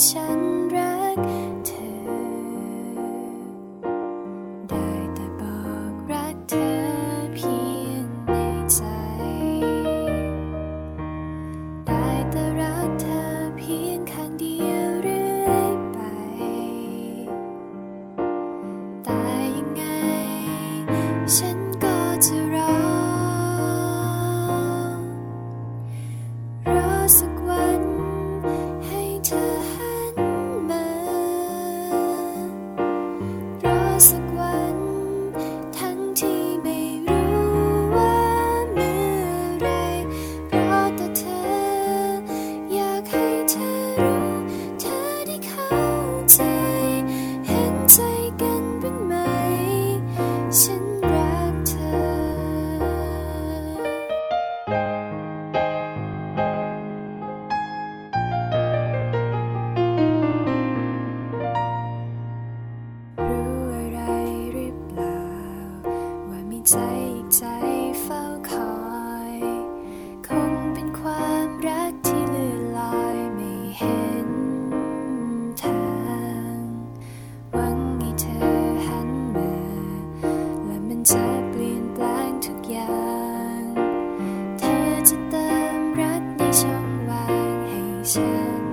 想见。